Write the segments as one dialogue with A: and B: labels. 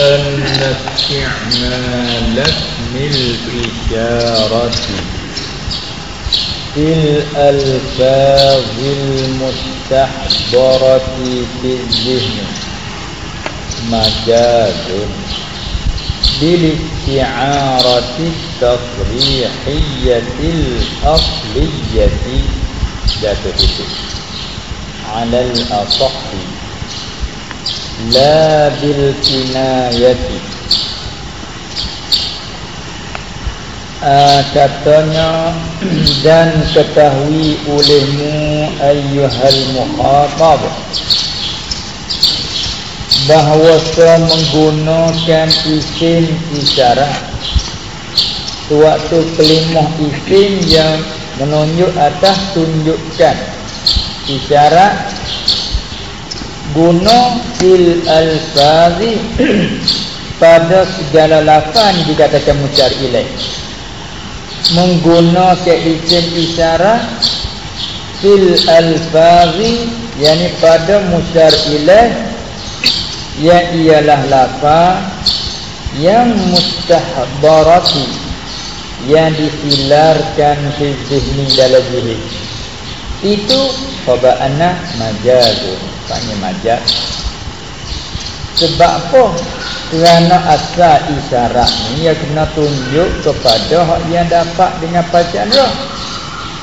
A: أن استعمال اسم الإشارة في الألفاظ المستحضرة في الذهن مجاز بالاستعارة التصريحية الأصلية. ذات على الأصح. La bil kinayati uh, ah, Katanya Dan ketahui olehmu Ayuhal muqatab. Bahawa menggunakan isim isyarat Suatu kelimah isim yang menunjuk atas tunjukkan Isyarat guna fil alfazi pada segala lafaz dikatakan mucar ilaih menggunakan isim isyarat fil alfazi yakni pada mucar ilaih yang ialah lafaz yang mustahbarati yang disilarkan fi dalam zihni itu khaba'ana majazun Panggil majaz Sebab apa? Kerana asal isyarat ni Yang kena tunjuk kepada yang dapat dengan bacaan roh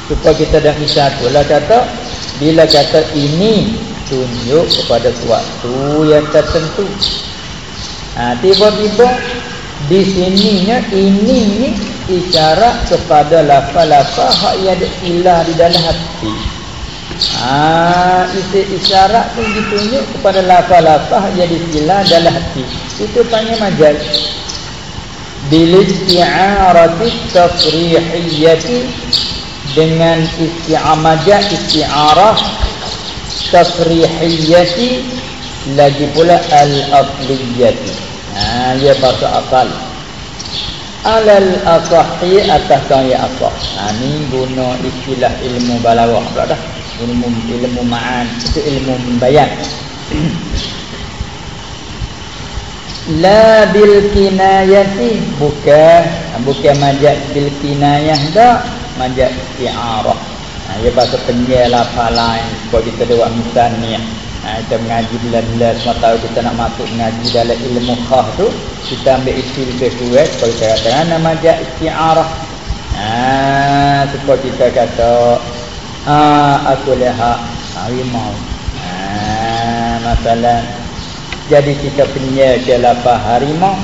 A: Supaya kita dah isyarat pula kata Bila kata ini Tunjuk kepada suatu yang tertentu. Ha, Tiba-tiba Di sininya Ini ni isyarat kepada lafal-lafal Hak yang ada ilah di dalam hati Ah, isyarat tu ditunjuk kepada lafaz-lafaz yang disilah dalam hati. Itu panggil majaz. Bil isti'arati tasrihiyyati dengan isti'amajah isti'arah tasrihiyyati lagi pula al-afliyyati. Ha, dia bahasa akal. Alal asahi atas yang asah. Ha, ni guna istilah ilmu balaghah pula dah ilmu ilmu ma'an itu ilmu bayan la bil kinayati bukan. Bukan majaz bil kinayah dak majaz isti'arah ha ia bahasa penyel apa lain kalau kita buat misal ni. Ha, kita mengaji bila-bila semua tahu kita nak masuk mengaji dalam ilmu khah tu kita ambil istilah lebih kuat kalau kita katakan nama majaz isti'arah ha supaya kita kata ha, aku lihat harimau. Ha, masalah. Jadi kita punya jelapa harimau.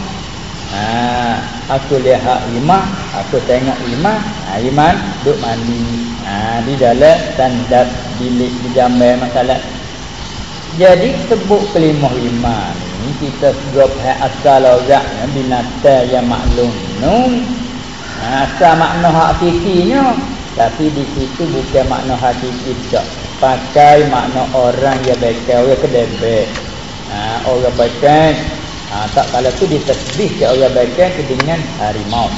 A: Ha, aku lihat lima aku tengok lima ha, iman duduk mandi. Ha, di dalam standar bilik di jambai masalah. Jadi sebut kelimah lima ni kita sebut asal orang binatang yang maklum. Nun. Ha, asal makna hak tapi di situ bukan makna hakiki tak. Pakai makna orang yang baik orang kedebek. Ha, orang baik ha, tak kalau tu ditasbih ke orang baik ke dengan harimau.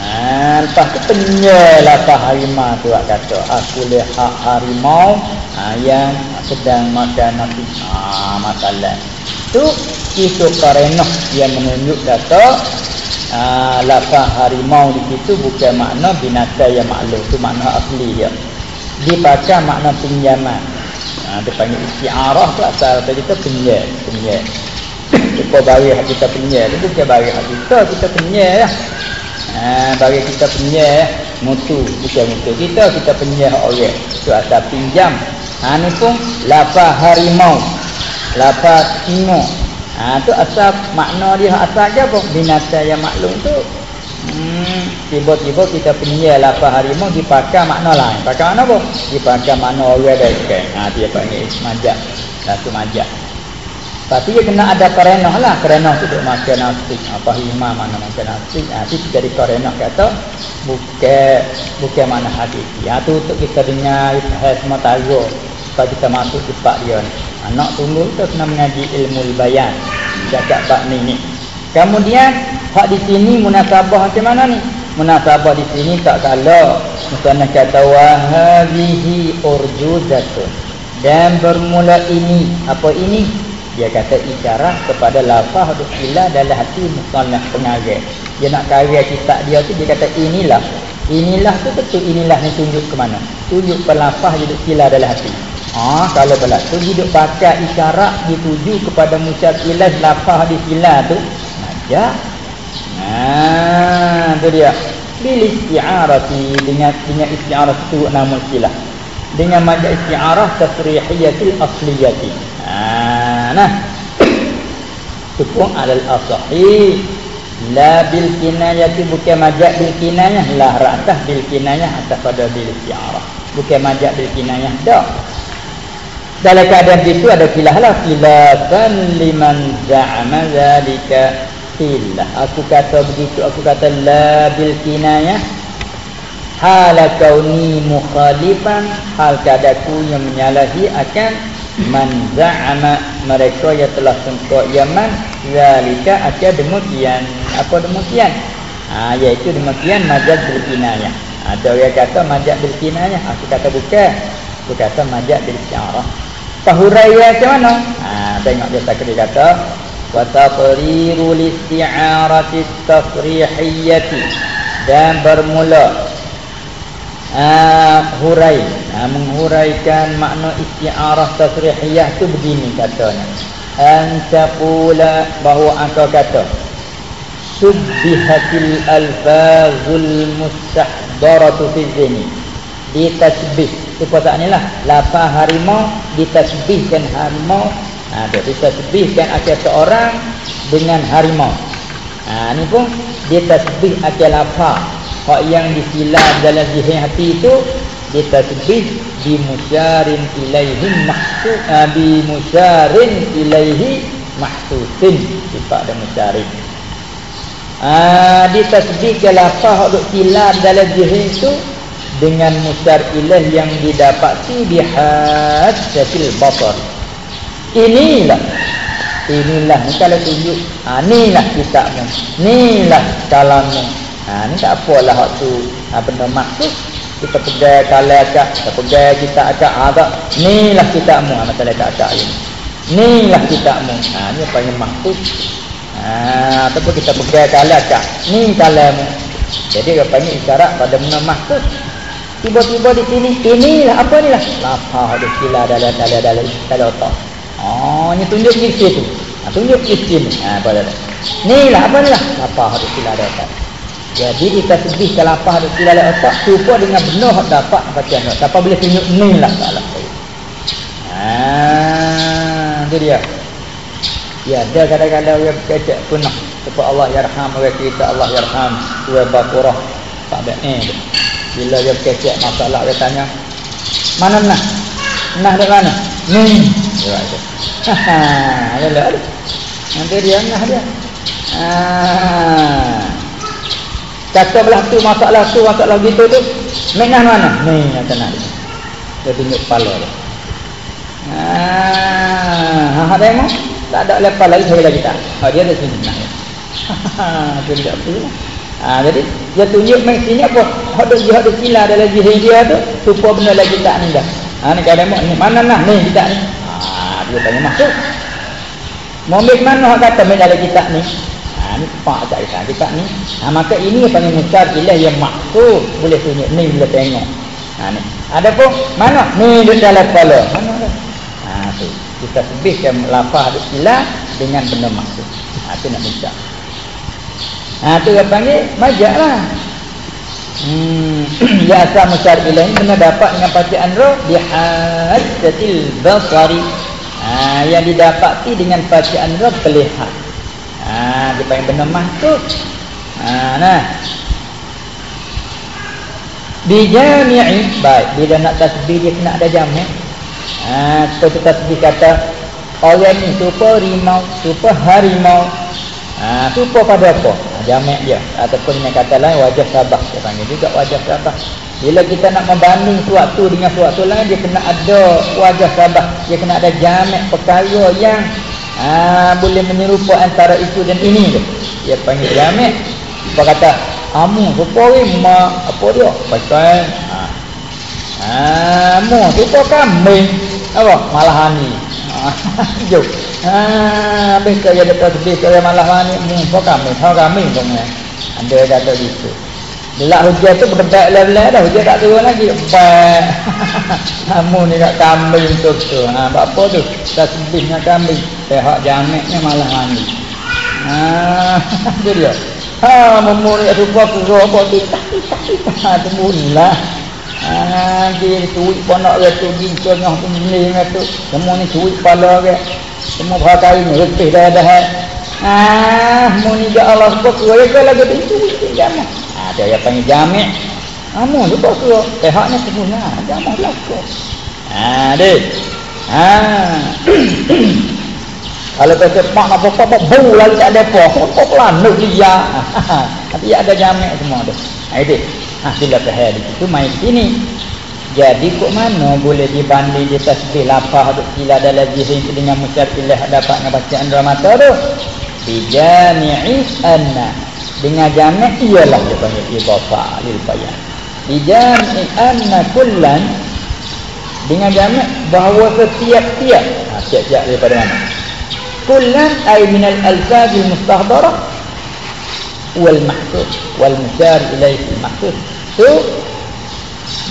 A: Ha, lepas tu penyalah apa harimau tu nak kata. Aku lihat harimau ha, yang sedang makan nasi. Ha, masalah. Tu itu karena yang menunjuk kata Ah, lafaz harimau di situ bukan makna binatang yang maklum tu makna asli dia. Dibaca makna pinjaman. Ha, dia panggil istiarah tu asal tadi kita pinjam pinjam kita bagi hak kita pinjam tu bukan bagi hak kita kita pinjam ya ha, bagi kita pinjam mutu. Bukan mutu kita kita pinjam orang. Tu asal pinjam. Ha, ni pun lafaz harimau. Lafaz imo Ha tu asal makna dia asal je apa? Binatang yang maklum tu. Hmm, tiba-tiba kita punya lapar harimau dipakai makna lain. Pakai makna apa? Dipakai makna orang dah ikan. Ha dia panggil majak. Satu majak. Tapi dia kena ada kerenah lah. Kerenah tu duk makan nasi. Apa hima mana makan nasi. Ha tu jadi kerenah kata. Bukan bukan mana hakiki. Ha tu untuk kita dengar semua tahu. Supaya kita masuk cepat dia ni. Anak tunggu tu kena mengaji ilmu bayan. Cakap bab ni ni. Kemudian hak di sini munasabah macam mana ni? Munasabah di sini tak kalah. Misalnya kata wahadhihi urjuzatun. Dan bermula ini apa ini? dia kata isyarat kepada duk sila dalam hati musannaf pengarang dia nak karya kitab dia tu dia kata inilah inilah tu betul inilah ni tunjuk ke mana tunjuk pelafaz duk sila dalam hati ah kalau berlaku hidup pakai isyarat dituju kepada musyakilah lafaz di sila tu. Najak nah tu dia. Bil isti'arati dengan dengan isti'arah itu nama silah dengan majaz isti'arah tasrihiyatil asliyati. Ha nah. Itu pun alal asahi. La bil kinayati bukan majaz bil kinayah la ra'tah bil kinayah atas pada bil isti'arah bukan majaz bil kinayah dak dalam keadaan itu ada filah lah. Filatan liman za'ama zalika. Filah. Aku kata begitu. Aku kata la bil kinayah. Hal kauni mukhalifan. Hal kadaku yang menyalahi akan man za'ama. Mereka yang telah sengkok yaman. Zalika akan demikian. Apa demikian? Ha, iaitu demikian majaz bil kinayah. Ada yang kata majaz bil kinayah. Aku kata bukan. Aku kata majaz bil syarah Pahuraya macam mana? Ha, tengok dia tak kata wa taqriru listi'arati tasrihiyati dan bermula uh, hurai. Uh, menghuraikan makna isti'arah tasrihiyah tu begini katanya. An taqula bahawa engkau kata subbihatil alfazul mustahdaratu fi dhihni ditasbih tu lah lafaz harimau ditasbihkan harimau Ha, dia ditasbihkan akal seorang dengan harimau. Ha, ni pun dia tasbih akal apa? Hak yang disilam dalam zihni hati itu dia tasbih di musyarin ilaihi mahsus ha, di musyarin ilaihi mahsusin sifat dan musyarin. Ah, dia tasbih ke lafaz hak silam dalam zihni itu dengan musyar ilah yang didapati di hadatil basar inilah inilah ni kalau tunjuk. Ha, inilah kitabmu inilah kalammu. Ha, ni tak apalah waktu ha, benda maksud kita pegang kalau akak kita pegang kita akak ada ha, inilah kitabmu ha, masalah akak akak ini inilah kitabmu. Ha, ni apa yang maksud? Ha, ataupun kita pegang kalau akak ni kalammu. Jadi panggil isyarat pada benda maksud tiba-tiba di sini inilah apa ni lah lapar ada sila dalam dalam dalam dalam otak Oh, ni tunjuk isi tu. Ha, tunjuk isi ni. Ha, apa dah. Ni lah, apa ni lah? Lapar hadis sila ada otak. Jadi, kita sedih ke lapar hadis sila ada otak. Cuba dengan benar dapat baca ni. Siapa boleh tunjuk ni lah. Salah. Ha, tu dia. Ya, ada kadang-kadang yang kecek punah. Sebab Allah yarham, orang kita Allah yarham. Dua bakurah. Tak ada eh. Bila dia kecek masalah, dia tanya. Mana nak? Nah di mana? Ni. Ya, ada. Ha, ada ada. Nanti dia nah dia. Ha. Kata belah tu masalah tu masalah gitu tu. Menah mana? Ni yang kena dia. Dia tunjuk kepala dia. Ha, ha ada mo? Tak ada lepas lagi saya lagi tak. Oh dia ada sini nah. Ha, tu dia apa? Ha, jadi dia tunjuk mestinya apa? Ada jihad sila dalam jihad dia tu supaya benda lagi tak ni dah. Ha ni kalau ni mana nah ni kita ni. Ha dia tanya masuk. Ambil mana hak kata main dalam kitab ni? Ha ni pak tak kita kitab ni. Ha maka ini apa ni musyar ilah yang maksud boleh tunjuk ni boleh tengok. Ha ni. Ada pun mana? Ni di dalam kepala. Mana dah? Ha tu. Kita sebutkan lafaz ilah dengan benda maksud. Ha tu nak musyar. Ha tu apa panggil majaklah. Hmm, ya asal musyar ilahi kena dapat dengan bacaan roh bihadzatil basari. Ha, yang didapati dengan bacaan roh terlihat. Ha, dia panggil benda mahsub. Ha, nah. Bijami'i baik bila nak tasbih dia kena ada jami'. Ha, seperti tasbih kata orang ni super rimau, super harimau. Ha, super pada apa? jamak dia. Ataupun dengan kata lain wajah sabah. Dia panggil juga wajah sabah. Bila kita nak membanding suatu dengan suatu lain dia kena ada wajah sabah. Dia kena ada jamak perkara yang aa, boleh menyerupa antara itu dan ini tu dia panggil jamak. Apa kata amu rupa ma apa dia? Pasal ha. amu rupa kambing? Apa? Malahani ha, Jom. Ha, habis ke dia tasbih ke malah mani mu kau kami, kau kami dong. Ada kata gitu. Bila hujan tu berdebat lelah dah hujan tak turun lagi. Baik. Kamu ni kat kambing tu tu. Ha, apa tu? Tasbihnya kambing. Pihak jamiknya malah mani. Ha, tu dia. Ha, memuri suka tu apa tu? Ha, tu mula. Ha, dia cuik ponok dia tu gincur nyah tu ni tu. Semua ni cuik kepala dia. Semua pakai ni letih dah dah. Ah, muni ya Allah kok ya kalau gitu cuik dia mah ada yang panggil jamik Amun tu kau suruh. Pihaknya semuanya Jamah belakang Haa dek Haa Kalau kata mak nak apa-apa Bau lagi tak ada apa. Apa pelanuk dia Tapi ada jamik semua tu. Haa dek Haa sila pihak di situ main sini. Jadi kok mana boleh dibanding di tasbih lapah tu? Sila dalam jihin dengan musyafilah dapat ngebacaan dramata tu bijami'i anna. Dengan jamak ialah dia panggil idhafah lil bayan bijami anna kullan. Dengan jamak bahawa setiap-tiap. Ha tiap-tiap daripada mana? Kullan ay min al alfaz al mustahdarah wal mahsud wal musyar ilaihi al mahsud tu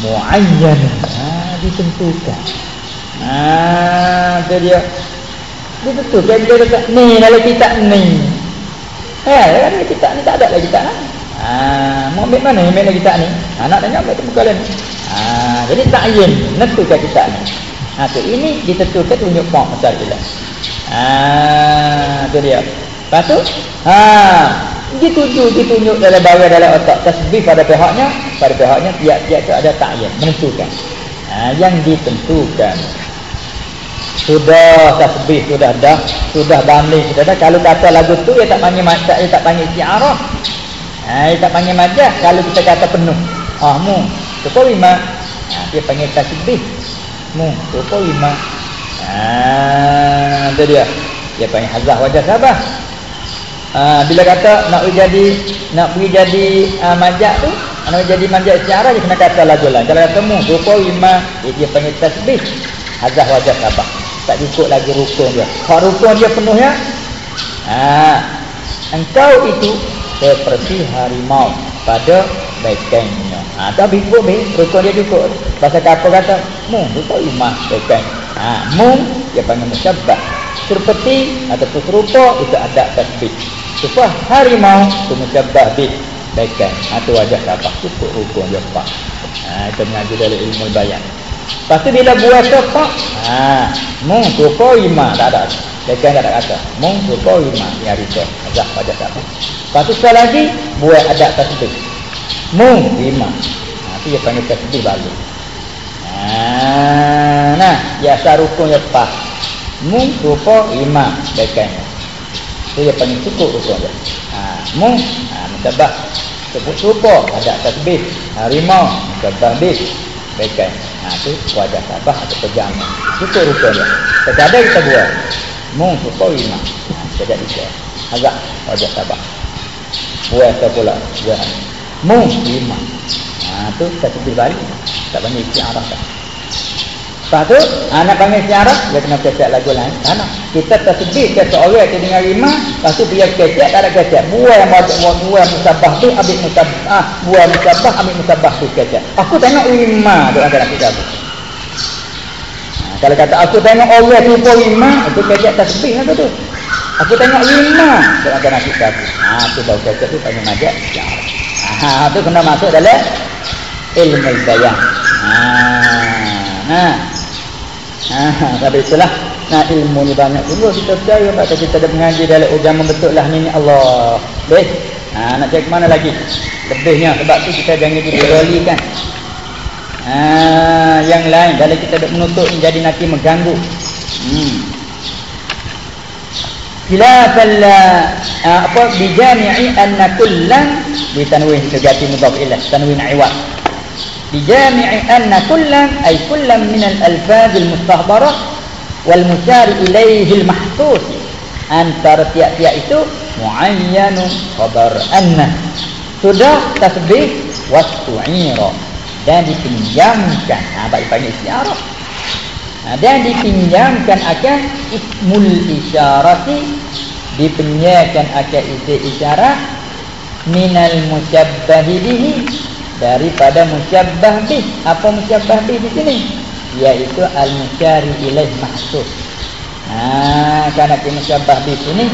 A: muayyan ha ditentukan ha dia ditentukan dia kata ni dalam kitab ni Eh, kan kita ni tak ada lagi tak nak. Ha, mau ambil mana ambil lagi tak ni? Ha, nak tanya ambil tu bukan ni. Ha, jadi ta'yin nentukan kita ni. Ha, tu ini ditentukan tunjuk pok besar jelas. Ha, tu dia. Lepas tu, ha, dituju ditunjuk dalam bawah dalam otak tasbih pada pihaknya, pada pihaknya tiap-tiap tu ada ta'yin menentukan. Ha, yang ditentukan. Sudah tasbih sudah dah sudah banding sudah dah. Kalau kata lagu tu dia tak panggil macam dia tak panggil istiarah. Ha, dia tak panggil majah kalau kita kata penuh ah mu cukup lima ha, dia panggil tasbih. Mu cukup lima. Ha, itu dia. Dia panggil hazah wajah sabar ha, bila kata nak pergi jadi nak pergi jadi uh, majak tu nak jadi majak istiarah dia kena kata lagu lah kalau kata mu cukup lima dia, dia panggil tasbih. Hazah wajah sabar tak cukup lagi rukun dia. Kalau rukun dia penuhnya ha, engkau itu seperti harimau pada bekengnya ha, tapi boleh rukun dia cukup. Bahasa kapal kata? Mu rukun imah bekeng ha, mu dia panggil musyabbah seperti ataupun serupa itu ada tasbih supaya harimau itu bih bekeng ha, itu wajah kapal cukup rukun dia pak ha, itu mengaji dari ilmu bayan Lepas tu bila buat sepak, ha, mung rupa lima, tak ada. Dekan tak ada kata. Mung rupa lima, ni hari tu. Azah pada tak apa. Lepas tu sekali lagi, buat adat tasbih. Mung lima. Ha, tu dia panggil tasbih balik. Ha, nah, biasa rukun ya pas. Mung rupa lima, dekannya. Tu dia panggil cukup rukun dia. Ha, mung, ha, mencabar. Sebut rupa, ada tasbih. Harimau, mencabar bis. Dekannya. Ha tu wajah tabah atau pejam. Itu rupa dia. Terkadang kita buat. Mung suka lima. Ha, kita jadi dia. Agak wajah tabah. Buat apa pula? Buat. Mung lima. Ha tu kita sebut balik. Tak banyak isi arah tak. Lepas tu, anak panggil siarah, dia kena kecek lagu lain. Karena kita tersebut ke seorang yang dengan lima, lepas tu dia kecek, tak ada kecek. Buah yang buat buah musabah tu, ambil musabah. Ah, buah musabah, ambil musabah tu kecek. Aku tengok lima, tu antara kita. Nah, kalau kata aku tengok orang tu pun lima, itu kecek tersebut lah tu. Aku tengok lima, tu antara kita. Ah, tu baru kecek tu panggil majak siarah. Ah, tu kena masuk dalam ilmu bayang. Ah, nah. Ha, tapi itulah nah ilmu ni banyak dulu kita percaya kata kita ada mengaji dalam agama betul lah ni Allah. Baik. Ha, nak ke mana lagi? Lebihnya sebab tu kita jangan diberolikan. Ha, yang lain kalau kita ada menutup jadi nanti mengganggu. Hmm. Khilafal apa bijami'i anna kullan bi tanwin terganti mudhaf ilah tanwin iwad بجامع أن كلا أي كلا من الألفاظ المستهبرة والمشار إليه المحسوس antara tiap-tiap itu muayyanun khabar anna sudah tasbih wastu'ira dan dipinjamkan ha bagi panggil istiarah ha ha, dan dipinjamkan akan ismul isyarati dipinjamkan akan isim isyarat minal musyabbah bihi daripada musyabbah bih apa musyabbah bih di sini? Iaitu al musyari ilaih mahsus. Ha kerana kita musyabbah bih sini?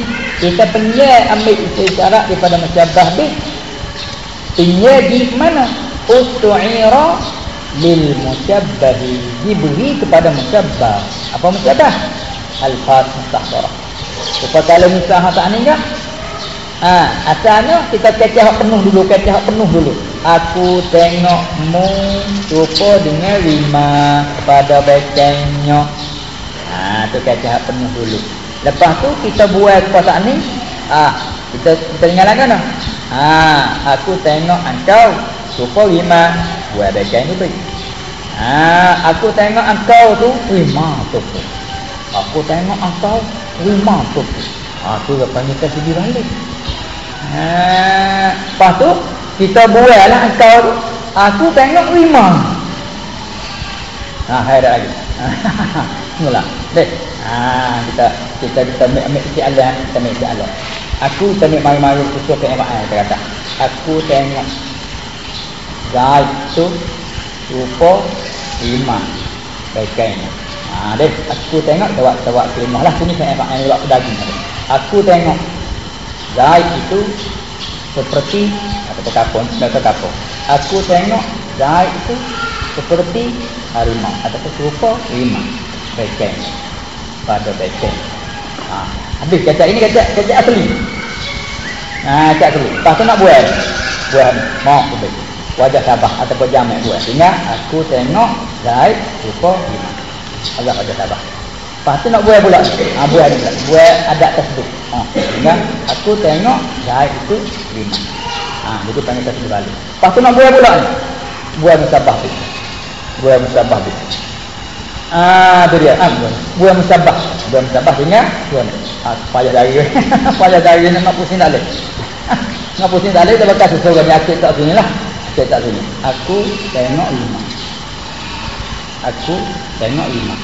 A: Kita penyia ambil isyarat daripada musyabbah bih penyia di mana? Ustu'ira lil musabbahi diberi kepada musabbah apa musabbah alfaz mustahdarah supaya kalau misal tak ni enggak ha asalnya kita kecah penuh dulu kecah penuh dulu aku tengok mu rupa dengan lima. Pada bekengnya ha tu kecah penuh dulu. Lepas tu kita buat puasa ni. Ah kita kita ingatkan ha aku tengok engkau rupa lima. Buat bagian itu ha, aku tengok engkau tu lima tu. Aku tengok engkau lima tu. Ha, tu lepas kita sedih balik ha, lepas tu kita buat lah tu aku tengok lima. Ha, hai lagi. Mula dek. Ha, kita kita kita ambil ambil si Allah kita ambil si Allah aku tengok mari-mari kusuk ke emak kita kata aku tengok. Zaid tu rupa lima. Baiknya. Ha deh aku tengok tawak tawak kelima lah. Sini saya yang buat daging. Aku tengok. Zaid itu seperti apa kapon, kata kapon. Aku tengok Zaid itu seperti harimau ataupun rupa lima baiknya. Pada baiknya. Ha habis kata ini kata kata asli. Ha kata asli. Lepas tu nak buat. Buat mau baik wajah sabah ataupun jamak dua ingat aku tengok Zaid rupa lima agak wajah sabah lepas tu nak buat pula ha, buat ni pula buat adat tersebut ha, ingat aku tengok Zaid itu lima ha, jadi panggil tersebut balik lepas tu nak buat pula ni buat musabah tu buat musabah tu Ah, tu dia. Ah, buat musabah. Buat musabah ingat? Buat. Ah, payah dari. payah dari nak pusing tak leh. nak pusing tak leh dia bakal sesuatu penyakit tak sini lah. Saya tak sini. Aku tengok lima. Aku tengok lima.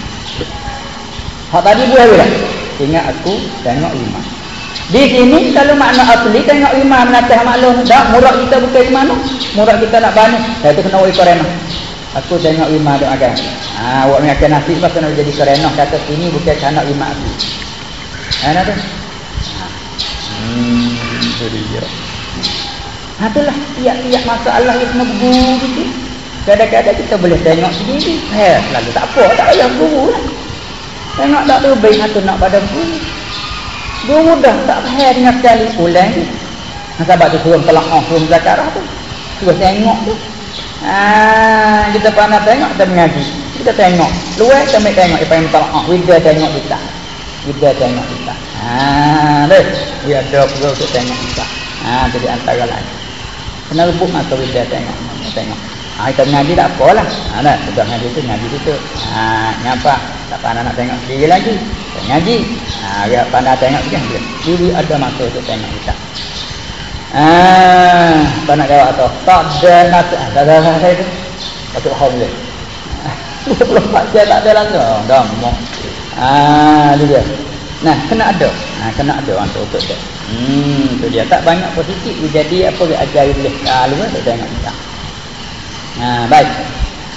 A: Hak tadi buat apa Ingat aku tengok lima. Di sini kalau makna asli tengok lima menatah maklum. Tak, murah kita bukan di mana. Murah kita nak banyak. Saya tu kena woi korena. Aku tengok lima dok agak. Ha, awak nak nasi pas kena jadi korena. Kata sini bukan tengok lima asli. Ha, nak tu? Ha. Hmm, jadi dia. Adalah tiap-tiap masalah yang kena berguru gitu. Kadang-kadang kita boleh tengok sendiri. Eh, lalu tak apa, tak payah guru lah. Tengok tak tu baik atau nak pada guru. Guru dah tak payah dengan sekali ulang ni. Nah, sebab tu suruh telah oh, suruh zakarah tu. Suruh tengok tu. Ah, kita pernah tengok kita mengaji. Kita tengok. Luar kita ambil tengok. Ipa yang telah Wida tengok kita. Wida tengok kita. Ah, deh. Dia ada perlu untuk tengok kita. Ah, jadi antara lain. Kena rebut mata bila tengok. Tengok. Ha, kita mengaji tak apalah. Ha, dah. Sudah mengaji tu, mengaji tu. Ha, nyapa. Tak pandai nak tengok sendiri lagi. Mengaji. Ha, dia pandai tengok juga. Dulu ada masa untuk tengok kita. Ha, apa nak jawab tu? Tak ada. Ha, dah, dah, dah, dah. Patut home dia. 24 jam tak ada langsung. Oh, dah, mau. Ha, dia dia. Nah, kena ada. Ha, kena ada orang tu untuk dia. Hmm, tu dia. Tak banyak positif. Jadi apa dia ajar boleh. Kalau ha, tak tengok kita. Ha, baik.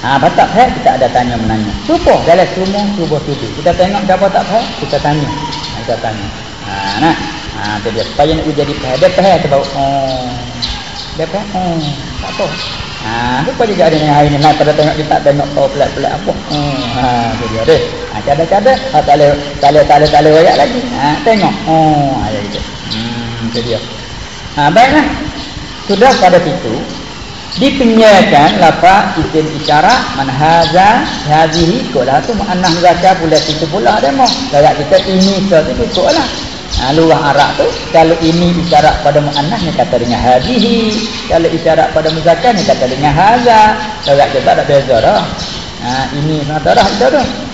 A: Ha, apa tak faham, kita ada tanya menanya. Cuba dalam semua, cuba studi. Kita tengok siapa tak faham, kita tanya. Ha, kita tanya. Ha, nah. Ha, tu dia. Supaya nak jadi faham. Dia faham sebab, oh. Dia faham, oh. Tak apa. Ha, apa juga ada yang hari ni nak pada tengok kita tengok tahu pelat-pelat apa. Hmm, ha, tu dia deh. Ha, cada-cada, ha, tak boleh tak boleh tak tak lagi. Ha, tengok. Oh, ha, gitu. Hmm, tu dia. Ha, baiklah. Sudah pada situ dipenyakan lafaz isim isyarat man haza hadhihi qala tu makna zakah pula situ pula demo. Kayak kita ini tu ikutlah. Ha, luah Arab tu kalau ini isyarat pada muannah ni kata dengan hadhihi kalau isyarat pada muzakkar ni kata dengan hadza kalau kita tak beza dah ha, ini kata dah dah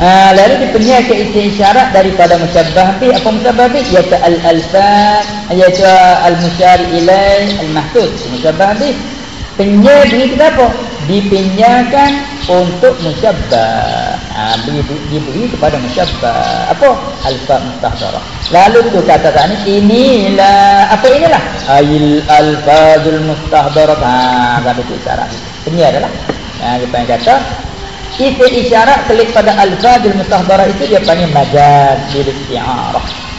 A: ha, lalu dipenyai ke isyarat daripada musyabbah bi apa musyabbah bi iaitu al alfan iaitu al musyari ilai al mahsud musyabbah bi penyai ni kita apa dipinjamkan untuk musyabbah. Ha, beri, diberi kepada musyabbah. Apa? Alfa mustahdarah. Lalu tu kata ni inilah apa inilah? Ayil alfazul mustahdarah. Ha kata tu isyarat penyiar adalah ha kita kata isi isyarat klik pada alfazul mustahdarah itu dia panggil majaz isti'arah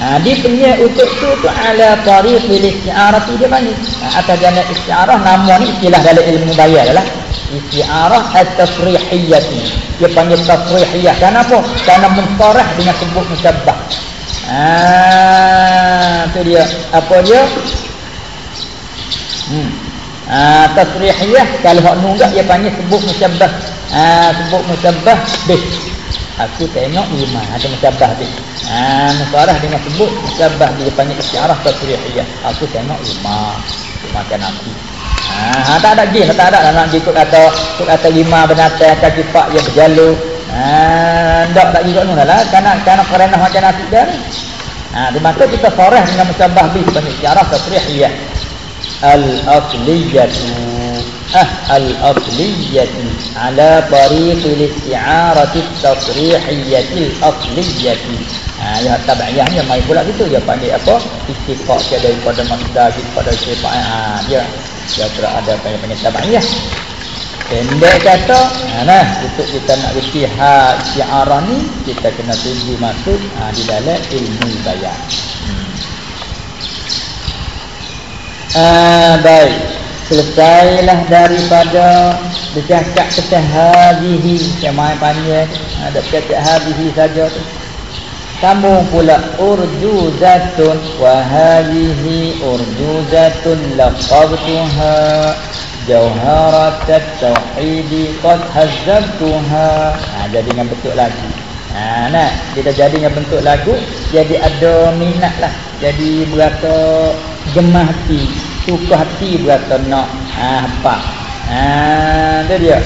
A: Ha, di punya untuk tu tu ala tariq bil isti'arah dia panggil. Ha, atas jalan isti'arah nama ni istilah dalam ilmu bayar adalah isti'arah at-tasrihiyyah. Dia panggil tasrihiyah. Kenapa? Karena mentarah dengan sebut musyabbah. Ah, tu dia. Apa dia? Hmm. Ah, tasrihiyah kalau hak nunggak dia panggil sebut musyabbah. Ah, sebut musyabbah bih. Aku tengok lima ada musyabbah bih. Ah, musarah dengan sebut musyabbah dia panggil istiarah tasrihiyah. Aku tengok lima. Makan nasi. Ha, tak ada jin, tak ada nak ikut kata ikut kata lima binatang kaki pak yang berjalur. Ha, ndak tak juga nu lah. Karena karena kerana macam nasi dah ni. Ha, di mata kita sorah dengan musyabbah bi sebagai istiarah tasrihiyah. Al-asliyah ah al-asliyah ala tariq al-isti'arah at-tasrihiyah al-asliyah Ha, ya tabi'iyahnya mai pula gitu dia panggil apa? Istifaq dia daripada masdar kepada sifat. Ha, dia dia tidak ada panggil tabi'iyah. Pendek kata, ha, nah, untuk kita nak reti ha syiarah ni, kita kena tunjuk masuk ha, di dalam ilmu bayan. Hmm. Ah, baik. Selesailah daripada tentang hadihi. Yang main panjang. Ada bercakap hadihi saja tu. Kamu pula urjuzatun wa hadhihi urjuzatun laqabtuha jawharat at-tauhid qad hazzabtuha. Ha jadi dengan bentuk lagu. Ha nah kita jadi dengan bentuk lagu jadi ada minat lah jadi berata gemah hati suka hati berata nak ha apa ha tu dia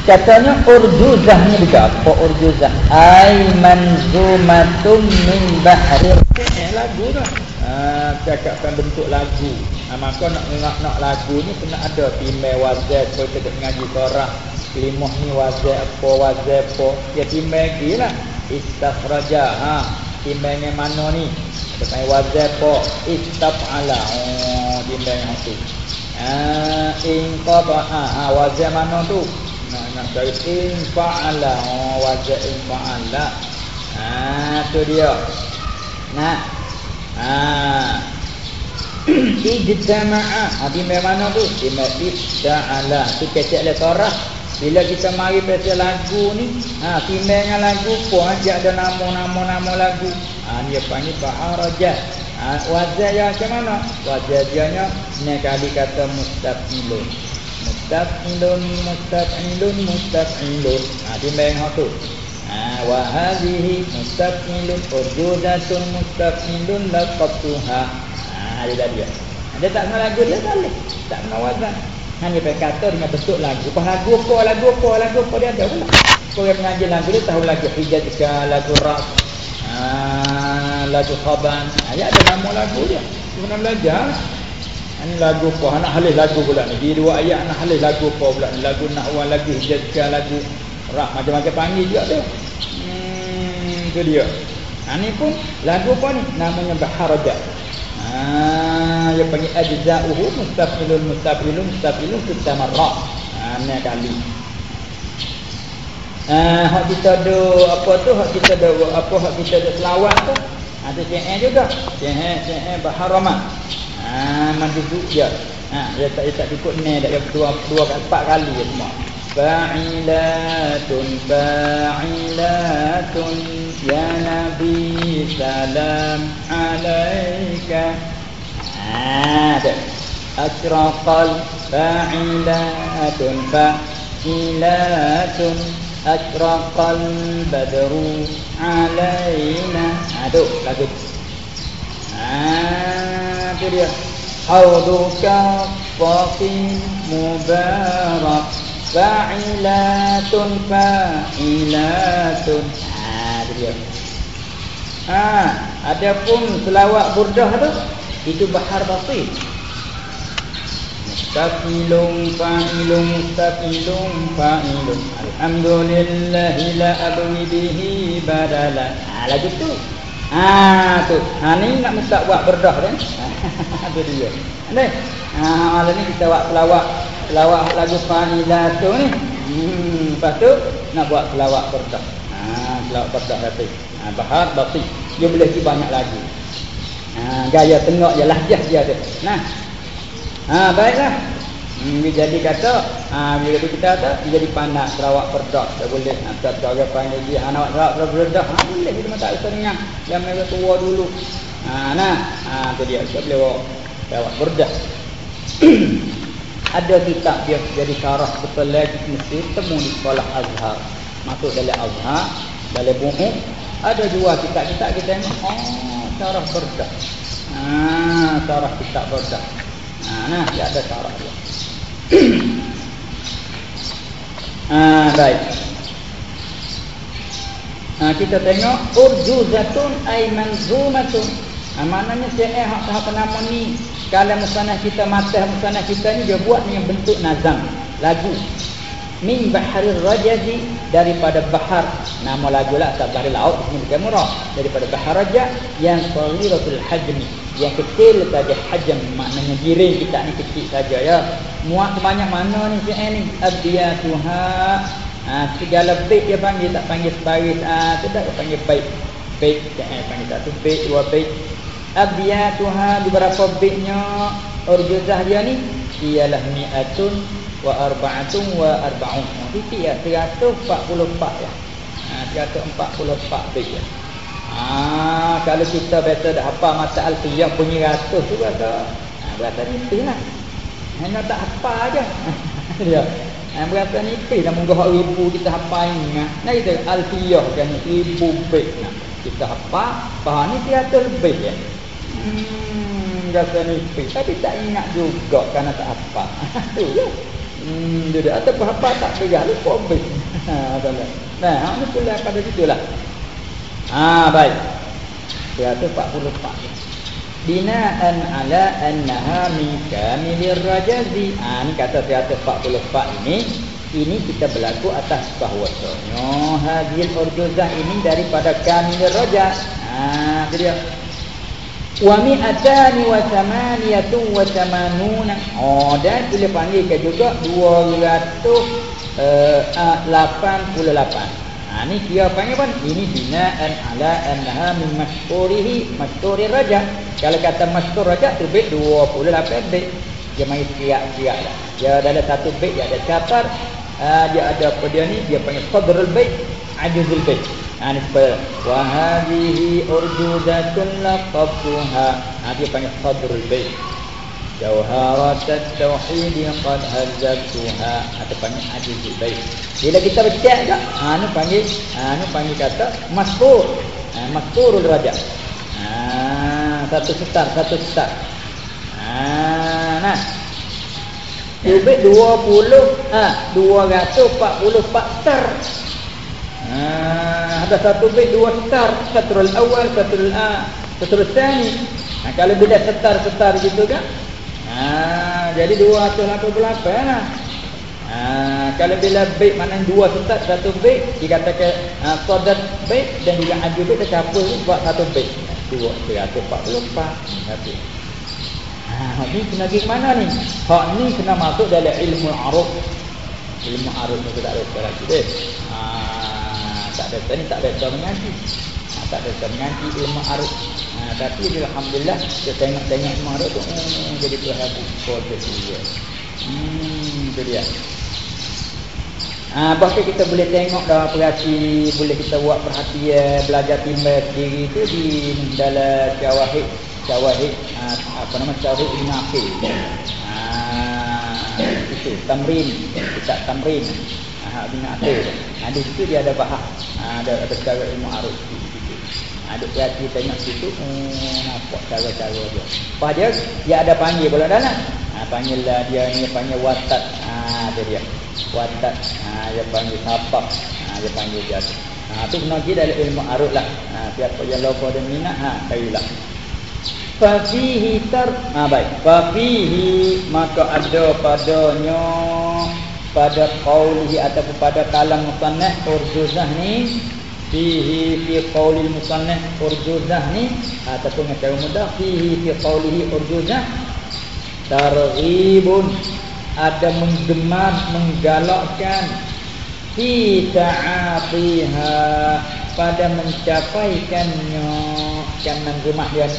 A: Katanya urjuzah ni juga apa urjuzah? Ai manzumatum min. Eh, lagu tu. Ah, cakapkan bentuk lagu. Ah, maka nak nak nak lagu ni kena ada timai wazir kau kita ngaji Torah. Limah ni wazir apa wazir apa. Ya timai gila. Istakhraja. Ha, yang mana ni? Timai wazir? Istafala. Oh, timai yang tu. Ah, in qaba. Ha, ha wazir mana tu? Nah, nak cari in fa'ala. Oh, wajah in fa'ala. Ha, tu dia. Nah. Ha. Ijtama'a. Ha, di mana tu? Di Ijta'ala. Tu kecek le torah. Bila kita mari baca lagu ni, ha, timbang lagu pun ajak ada nama-nama-nama lagu. Ha, dia panggil Ba'arajah. Ha, wajah yang macam mana? Wajah dia ni kali kata mustafilun. Mustaf'ilun mustaf'ilun mustaf'ilun. Ha dia main hak tu. Ha wa hadhihi mustaf'ilun urjudatun mustaf'ilun laqabtuha ha dia dah dia. Dia tak kenal lagu dia tak boleh tak kenal wazan hanya pakai kata dengan bentuk lagu. Apa lagu apa lagu apa lagu apa dia ada pula. Kau yang mengaji lagu dia tahu lagu hijaz ke lagu ha lagu khaban ha, dia ada nama lagu dia dia pernah belajar ini lagu apa? Nak halih lagu pula ni. Di dua ayat nak halih lagu apa pula ni. Lagu nahwa lagu hijazkah lagu rak. Macam-macam panggil juga tu. Hmm, itu dia. Ha, ni pun lagu ni? Namanya Baharajat. Ha, dia panggil ajza'uhu mustafilun mustafilun mustafilun kutamarra. Ha, ni kali. Ha, hak kita ada apa tu? Hak kita ada apa? Hak kita ada selawat tu. Ada ha, juga. Cehen, cehen Baharamah. Ah, mandi duduk je. Ha, dia tak dia tak cukup ni yang dua dua empat kali ya semua. Fa'ilatun fa'ilatun ya nabi salam alaika. Ada. Asraqal fa'ilatun fa'ilatun asraqal badru alaina. Aduh, lagu. Ah, itu dia. Hauduka faqi mubarak. Fa'ilatun fa'ilatun. Ha itu dia. Ha adapun selawat burdah tu itu bahar batin mustaqilun fa'ilun mustaqilun fa'ilun alhamdulillah la abwi bihi badala. Ha lagu tu. Ha tu. Ha ni nak minta buat berdah kan tu dia. Ni. Ha malam ni kita buat selawat selawat lagu fa'ilatun ni. Hmm lepas tu nak buat selawat berdah. Ha selawat berdah tadi ha bahar batik. Dia boleh banyak lagi. Ha gaya tengok je lahjah dia tu nah Ha baiklah. Hmm, jadi kata, ha bila kita kata dia jadi panas Sarawak perdak tak boleh atau cara panggil dia anak Sarawak perdak ha boleh kita tak dengar yang mereka tua dulu. Ha nah, ha tu dia tak boleh bawa Sarawak perdak. Ada kitab dia jadi syarah betul lagi mesti temu di sekolah Azhar. Masuk dalam Azhar, dalam buku ada dua kitab-kitab kita tengok oh syarah perdak. Ha syarah kitab perdak. Nah, dia ada cara dia. ah, baik. Ah, kita tengok urjuzatun ay manzumatun. Ah, maknanya saya hak tahap nama ni kalau musanah kita mata musanah kita ni dia buat dengan bentuk nazam lagu min baharil rajazi daripada bahar nama lagu lah tak bahar laut ini bukan murah daripada bahar raja yang saliratul hajmi yang kecil saja hajam. Maknanya giring kita ni kecil saja ya. Muat sebanyak mana ni si ni? Abdiyatuha ha, segala bait dia panggil tak panggil sebaris. Ah ha, dia panggil bait. Bait eh, panggil satu bait dua bait. Abdiyatuha beberapa baitnya? Urjuzah dia ni? Ialah mi'atun wa arba'atun wa arba'un. Titik ya 144 ya. Ha 144 bait ya. Ha kalau kita biasa dah hafal mata alfiyah bunyi ratus tu berapa? Ha berapa nipis lah. Hanya tak hafal aja. ya. Ha berapa nipis dah munggah ribu kita hafal ingat. Nah kita alfiyah kan ribu bait nah. Kita hafal, faham ni 300 lebih ya. Hmm, rasa nipis tapi tak ingat juga kerana tak hafal. tu ya. Hmm, dia dah atau apa tak pegang lupa habis. Ha, nah, hang ni pula pada gitulah. Ha, baik. 144. Binaan ala annaha min kamilir rajazi. Ha, ni kata 144 ini ini kita berlaku atas bahawasanya hadil urjuzah ini daripada kamilir rajaz. Ha, dia wa mi'atani wa thamaniyatun wa thamanuna oh dan boleh panggil ke juga 288 ha ni dia panggil pun ini binaan ala annaha min mashhurihi mashhuri raja kalau kata mashhur raja terbit 28 bait dia main siap-siap lah. Dia dalam satu bait dia ada catar uh, dia ada apa dia ni? Dia panggil qadrul bait ajuzul bait. Ha ni sebab wa hadhihi urjudatun laqabtuha. Ha dia panggil sadrul bait. Jawharat at-tauhid qad hazzabtuha. Atau panggil ajizul bait. Bila kita baca? Ha ni panggil ha ni panggil kata masfur. Ha masfurul raja. Ha satu setar, satu setar. Ha nah. Ubit 20 ha 244 setar. Ha, ada satu bait dua setar, satrul awal, satrul a, satrul tsani. Ha, kalau bila setar-setar gitu kan? Ha, jadi 288 lah. Ha, kalau bila bait mana dua setar satu bait dikatakan ha, qadat bait dan juga aju bait tercampur buat satu bait. Dua 144. Satu. Ha, ni kena pergi mana ni? Hak ni kena masuk dalam ilmu aruf. Ilmu aruf ni tak ada sekarang. Ha, tak ada ni tak ada mengaji ha, tak ada mengaji ilmu arus ha, tapi Alhamdulillah dia tengok-tengok ilmu arus tu hmm, jadi perhati kota dia. Hmm, itu dia. Ha, bahkan kita boleh tengok dalam perhati boleh kita buat perhatian belajar timbal sendiri tu di dalam syawahid syawahid ha, apa nama syawahid inafi ha, itu tamrin kita tamrin ha, binafi ada situ dia ada bahas ha, ada ada cara ilmu arus ada perhati tengok situ hmm, nampak cara-cara dia. Apa dia dia ada panggil bola dalam ha, panggil lah dia ni panggil watat ha, dia dia. Watat ha, dia panggil sapak ha, dia panggil dia. Tu ha, tu kena pergi dalam ilmu arus lah. Ha, siapa yang lupa dan minat ha, kayulah Fafihi tar ha, baik. Fafihi Maka ada padanya Pada qawlihi Ataupun pada kalam musannah Urjuzah ni Fihi fi qawli musannah Urjuzah ni Ataupun dengan cara mudah Fihi fi qawlihi urjuzah Targhibun. Ada menggemar Menggalakkan Fi ta'atiha Pada mencapaikannya Jangan rumah dia.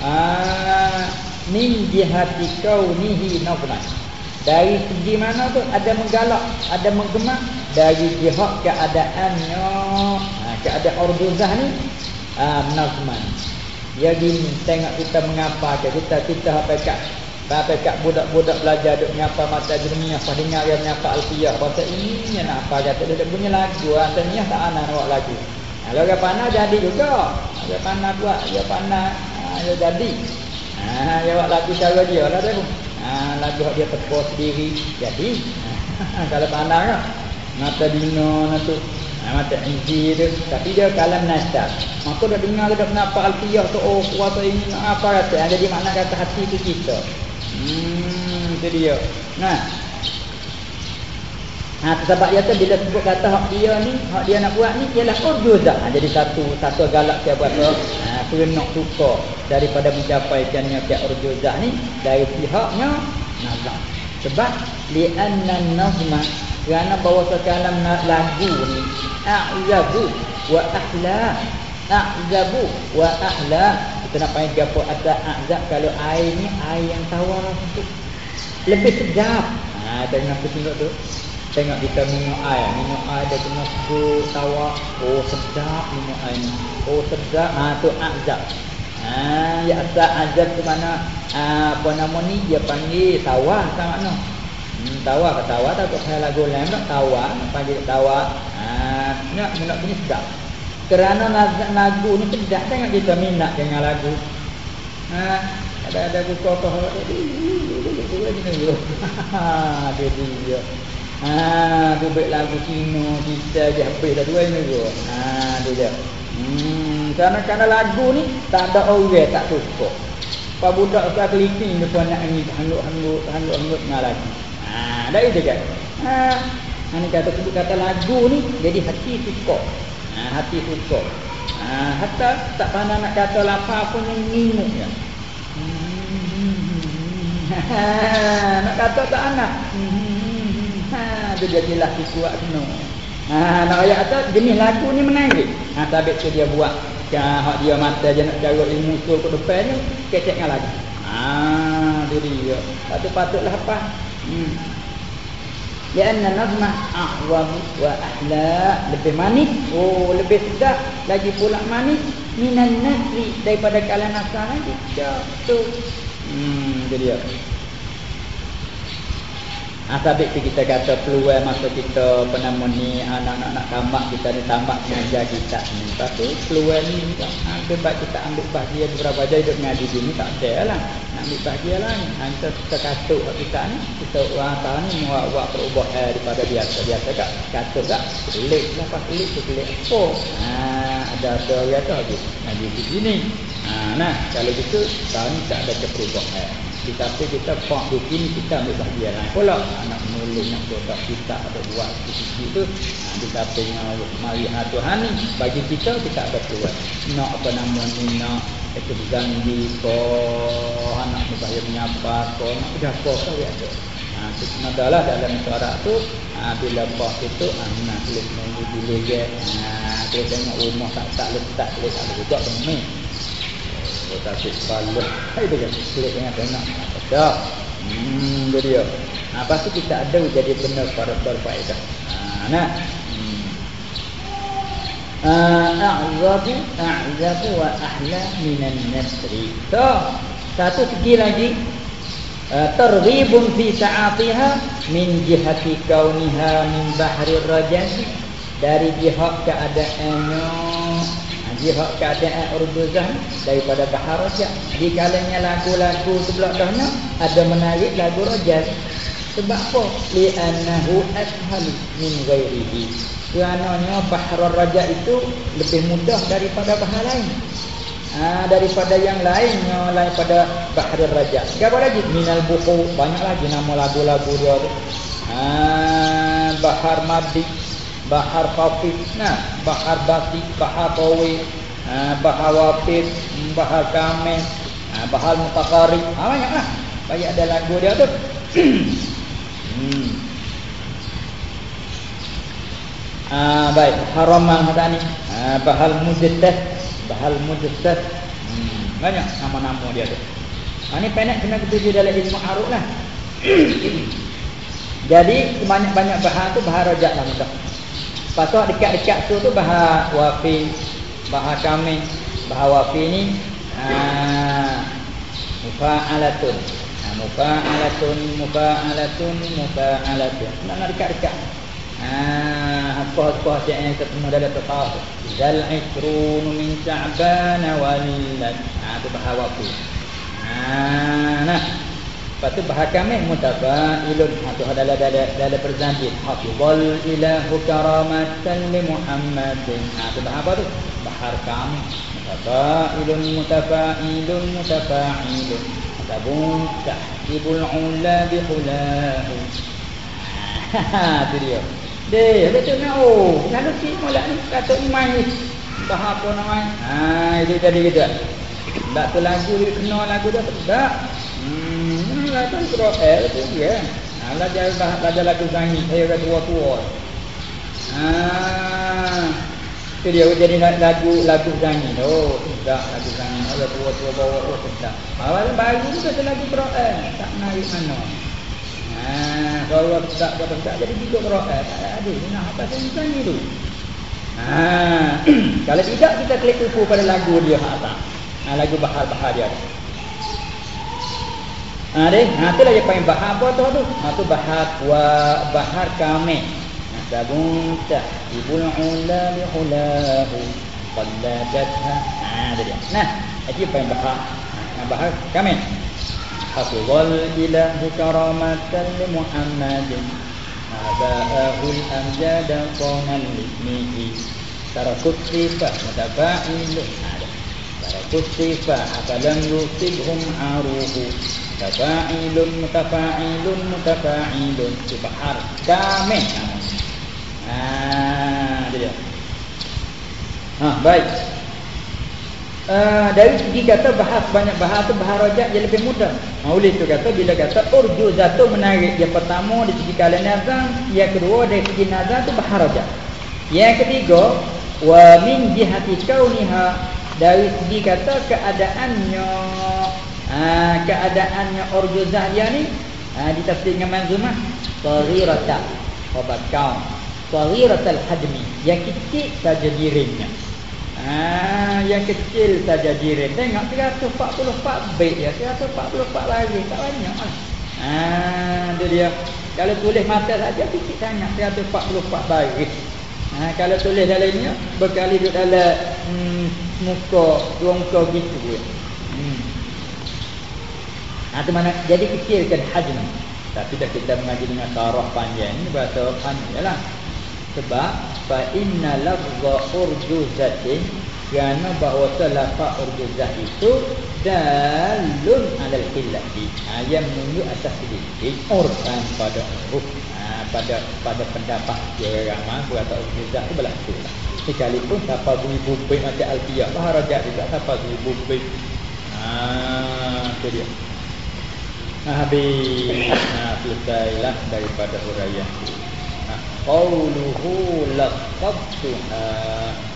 A: Ah, min jihati kaunihi nafman dari segi mana tu? Ada menggalak ada menggemak. Dari jihad keadaannya ha, keadaan orduzah ni ah nafman ya gini tengok kita mengapa ke kita kita apa kat apa kat budak-budak belajar duk nyapa mata dunia apa dengar dia nyapa alfiyah bahasa ini ni nak apa kata dia punya lagu. Asalnya tak ana nak lagu. Kalau orang pandai jadi juga. Orang pandai buat dia pandai dia jadi. Ha dia buat lagu cara dia lah tu. Ha lagu dia tepuk sendiri jadi. Ha, kalau pandang kan. Mata dino nak tu. Ha, mata inji tu tapi dia kalam nasab. Maka dah dengar dah kenapa alfiyah tu oh kuasa ini apa kata. Jadi makna kata hati tu kita. Hmm itu dia. Nah Ha sebab dia tu bila sebut kata hak dia ni, hak dia nak buat ni ialah urjuza. Ha jadi satu satu galak dia buat tu. Ha perenok suka daripada mencapaikannya ke urjuza ni dari pihaknya nazam. Sebab li anna nazma kerana bahawa sekalam lagu ni a'zabu wa ahla a'zabu wa ahla kita nak panggil apa? Ada a'zab kalau air ni air yang tawar lebih sedap. Ha tengok apa tengok tu Tengok kita minum air Minum air dia kena sebut tawa Oh sedap minum air ni Oh sedap ha, tu azab ha, Ya asal azab tu mana ha, Apa nama ni dia panggil tawa Sama mana hmm, Tawa ke tawa tak saya lagu lain tak Tawa panggil tawa ha, Nak minum ni sedap Kerana lagu ni sedap Tengok kita minat dengan lagu ha, Ada-ada buku apa Dia dia Ha, tu baik lagu Cina, kita je habis dah dua ni tu. Ha, tu je. Hmm, kerana kerana lagu ni tak ada orang tak suka. Pak budak sekarang keliping depan nak ni hanggut-hanggut, hanggut-hanggut dengan lagu. Ha, dah itu kan. Ha, ni kata sebut kata lagu ni jadi hati suka. Ha, hati suka. Ha, hatta tak pandang nak kata lapar pun yang nginguk ya. Ha, nak kata tak anak. Hmm, Ha dia jadilah kuat kena. Ha nak ayat atas jenis lagu ni menangis. Ha tabik tu dia buat. Ya hak dia mata je nak jaga ilmu tu ke depan ni kecek dengan lagu. Ha dia dia. Patut patutlah apa? Hmm. Ya anna nazma ahwab wa ahla lebih manis oh lebih sedap lagi pula manis minan nasri daripada kalan asal lagi jatuh hmm jadi Asabik tu kita kata peluang masa kita nama ni anak-anak nak tamat kita ni tamat mengajar kita ni. Lepas tu peluang ni ha, sebab kita ambil bahagia beberapa jam hidup mengaji ni tak ada lah. Nak ambil bahagia lah ni. Ha, kita, kita katuk kita ni. Kita orang tahu ni buat perubahan eh, daripada biasa. Biasa tak katuk tak. Kelik lah pas tu kelik apa. Ha, ada ada tu lagi. Ngaji di sini. Ha, nah kalau gitu tahun ni tak ada perubahan tetapi kita pak bikin kita ambil bahagian. Lain pula anak menulis nak buat kita atau buat sisi itu ha, kita tengok mari ha, Tuhan bagi kita kita ada tuan nak apa nama ni nak itu zangi ko anak berbahaya menyapa ko nak dah ko kau ya tu. Ha, adalah dalam suara tu. Ha, bila pak itu anak tulis mengu dulu je ha, dia. Tengok rumah tak tak letak letak tak tak Oh, tapi balik. Itu kan. Klik dengan tengok. Tak. Hmm, itu dia. Ha, lepas tu kita ada jadi benar pada berfaedah. Ha, nah. Hmm. A'zabu a'zabu wa ahla minan nasri. So, satu segi lagi terghibun fi sa'atiha min jihati kauniha min bahri rajan dari jihad keadaannya jihad keadaan urduzah daripada bahar rajah di kalanya lagu-lagu sebelah dahnya ada menarik lagu rajah sebab apa? Li'annahu ashal min ghairihi. Kerana bahar rajah itu lebih mudah daripada bahar lain. Ha, ha, daripada yang lainnya lain pada bahar raja. Apa lagi? Minal buku banyak lagi nama lagu-lagu dia ha, bahar madi bahar khafif nah bahar basi bahar qawi ha, bahar wafid bahar kamil ha, bahar mutaqarib ha, banyaklah. Banyak ada lagu dia tu. Hmm. Ah baik. Haraman tadi ah bahal mujaddad bahal mujaddad hmm. banyak nama-nama dia tu. Ha, ni pendek kena ketuju dalam ilmu aruf lah. Jadi banyak-banyak bahar tu bahar rajak lah mudah pasal dekat-dekat tu tu bahar wafi bahar kami bahar wafi ni ah mufa'alatun ah mufa'alatun mufa'alatun mufa'alatun nak dekat-dekat Ah, apa-apa yang ketemu dalam tasawuf. Zal isrun min Sya'ban walad. Ah, tu bahawa tu. Ah, nah. Lepas tu bahasa kami mutafailun. Ha, tu adalah dalam perjanjian. Hafizal ilahu karamatan li Muhammadin. Ha, tu bahasa apa tu? Bahar kami. Mutafailun mutafailun mutafailun. Tabun tahibul ula bihulahu. Ha, tu dia. Deh, betul nak oh. Lalu si molek ni kata ni main ni. Dah apa nama? Ha, itu tadi kita. Tak tu lagu dia kena lagu dah tak. Hmm, lagu tu tu dia. Ha, dah ada lagu zangi, saya dah tua-tua. Ha. Tu dia jadi lagu lagu zangi tu. Oh, tak lagu zangi. Ada tua-tua bawa oh tak. Awal baru tu ada lagu Quran. Tak naik mana. Ha, kalau tak buat tak jadi juga berat. Eh, tak ada. Nak apa tentang itu. Ha, kalau tidak kita klik upu pada lagu dia hak tak. Ha, lagu bahar-bahar dia. Ha deh, ha tu lah dia panggil bahar apa tu tu? Ha tu bahar wa bahar kami. Ha, Sagunta ibul ula li ulahu qallajatha. Ha dia. Nah, itu panggil bahar. Ha bahar kami. Hafizul ilahi karamatan li Muhammadin. Aba'ahu al-amjada qawman li'mihi. Tarakut sifah mutaba'ilu. Ha, Tarakut sifah apalam yusibhum aruhu. Mutafa'ilun mutafa'ilun mutafa'ilun. Subhar Kameh ah, Haa Itu dia Ha baik. Uh, Dari segi kata bahas banyak bahas tu Bahas rojak dia lebih mudah. Maulid tu kata bila kata Urju zatu menarik. Yang pertama di segi kala nazam Yang kedua dari segi nazam tu bahas rojak. Yang ketiga Wa min jihati kauniha. Dari segi kata keadaannya uh, keadaannya urjuzah dia ni uh, ditafsir dengan manzumah saghirata obat kaum saghiratal hadmi yang kecil saja dirinya Ha, yang kecil saja jirin. Tengok 344 baik ya. 344 lagi. Tak banyak lah. Ha, itu dia. Kalau tulis mata saja sikit sangat. 344 baik. Ha, kalau tulis dalamnya berkali duduk dalam hmm, muka, dua muka gitu. Ya. Hmm. Ha, mana? Jadi kecil kan hajm. Tapi dah kita mengaji dengan sarah panjang. Ini bahasa panjang lah sebab fa inna lafza urjuzatin kerana bahawa lafaz urjuzah itu dalun alal qillati ha, yang menunjuk atas sedikit urban pada huruf ha, pada pada pendapat dia ramai berkata urjuzah itu berlaku sekalipun siapa bunyi bubik macam alfiyah baharajat juga siapa bunyi ha, itu dia Nah, Habis. Nah, Selesailah daripada huraian ha, Qawluhu Laqabtuha. Qawluhu